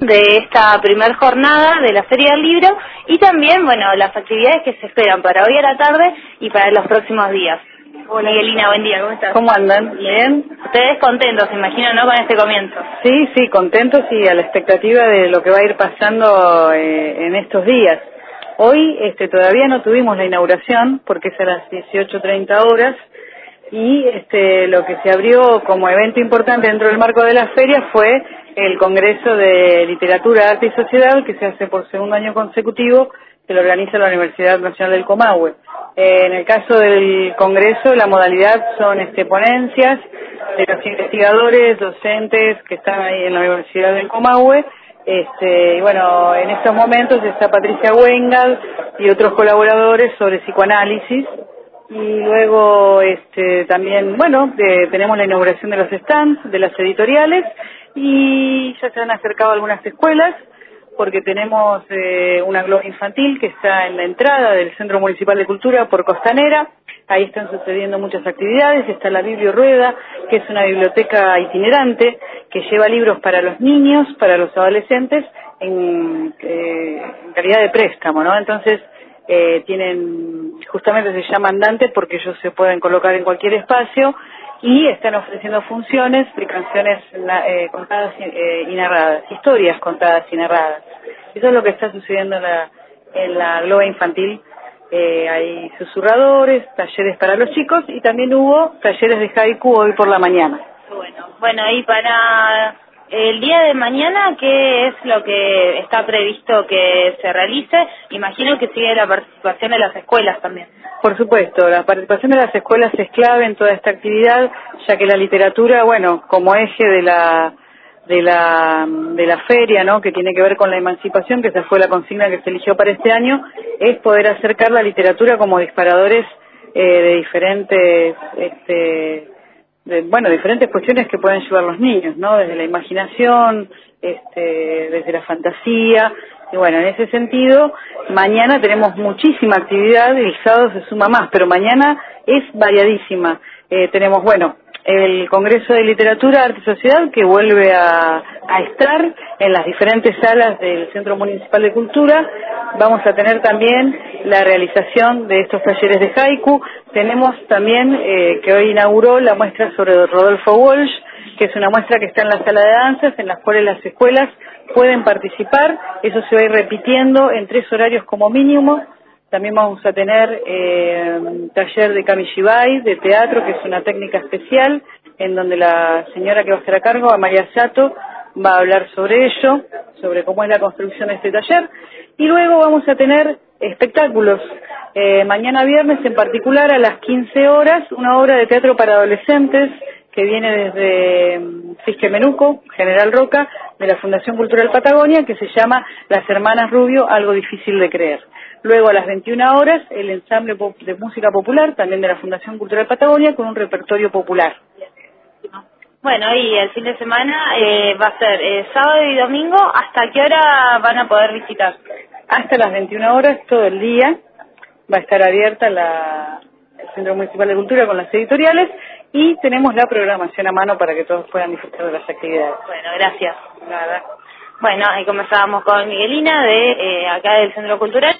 de esta primer jornada de la Feria del Libro y también, bueno, las actividades que se esperan para hoy a la tarde y para los próximos días. Hola, Miguelina, buen día, ¿cómo estás? ¿Cómo andan? ¿Bien? Ustedes contentos, imagino, ¿no?, con este comienzo. Sí, sí, contentos y a la expectativa de lo que va a ir pasando eh, en estos días. Hoy este, todavía no tuvimos la inauguración porque es a las 18.30 horas y este, lo que se abrió como evento importante dentro del marco de la feria fue el Congreso de Literatura, Arte y Sociedad que se hace por segundo año consecutivo que lo organiza la Universidad Nacional del Comahue. Eh, en el caso del Congreso, la modalidad son este, ponencias de los investigadores, docentes que están ahí en la Universidad del Comahue. Este, y bueno, en estos momentos está Patricia Wengal y otros colaboradores sobre psicoanálisis. Y luego este, también, bueno, tenemos la inauguración de los stands, de las editoriales y ya se han acercado algunas escuelas porque tenemos eh, una gloria infantil que está en la entrada del Centro Municipal de Cultura por Costanera. Ahí están sucediendo muchas actividades. Está la Biblio-Rueda, que es una biblioteca itinerante que lleva libros para los niños, para los adolescentes, en, eh, calidad de préstamo, ¿no? Entonces, eh, tienen, justamente se llaman Dante porque ellos se pueden colocar en cualquier espacio y están ofreciendo funciones de canciones eh, contadas eh, y narradas, historias contadas y narradas. Eso es lo que está sucediendo en la, en la globa infantil. Eh, hay susurradores, talleres para los chicos y también hubo talleres de haiku hoy por la mañana. Bueno, bueno, y para el día de mañana, ¿qué es lo que está previsto que se realice? Imagino que sigue la participación de las escuelas también. Por supuesto, la participación de las escuelas es clave en toda esta actividad, ya que la literatura, bueno, como eje de la de la de la feria, ¿no? Que tiene que ver con la emancipación, que esa fue la consigna que se eligió para este año, es poder acercar la literatura como disparadores eh, de diferentes este, bueno, diferentes cuestiones que pueden llevar los niños, ¿no? Desde la imaginación, este, desde la fantasía, y bueno, en ese sentido, mañana tenemos muchísima actividad y el sábado se suma más, pero mañana es variadísima. Eh, tenemos, bueno, el Congreso de Literatura, Arte y Sociedad que vuelve a, estar en las diferentes salas del Centro Municipal de Cultura. Vamos a tener también la realización de estos talleres de haiku. Tenemos también eh, que hoy inauguró la muestra sobre Rodolfo Walsh, que es una muestra que está en la sala de danzas, en las cuales las escuelas pueden participar. Eso se va a ir repitiendo en tres horarios como mínimo también vamos a tener eh, taller de kamishibai, de teatro, que es una técnica especial, en donde la señora que va a estar a cargo, María Sato, va a hablar sobre ello, sobre cómo es la construcción de este taller. Y luego vamos a tener espectáculos. Eh, mañana viernes, en particular, a las 15 horas, una obra de teatro para adolescentes que viene desde mm, Fisque Menuco, General Roca, de la Fundación Cultural Patagonia, que se llama Las Hermanas Rubio, algo difícil de creer. Luego a las 21 horas el ensamble de música popular, también de la Fundación Cultural Patagonia, con un repertorio popular. Bueno, y el fin de semana eh, va a ser eh, sábado y domingo. ¿Hasta qué hora van a poder visitar? Hasta las 21 horas, todo el día. Va a estar abierta la, el Centro Municipal de Cultura con las editoriales y tenemos la programación a mano para que todos puedan disfrutar de las actividades. Bueno, gracias. Nada. Bueno, ahí comenzábamos con Miguelina de eh, acá del Centro Cultural.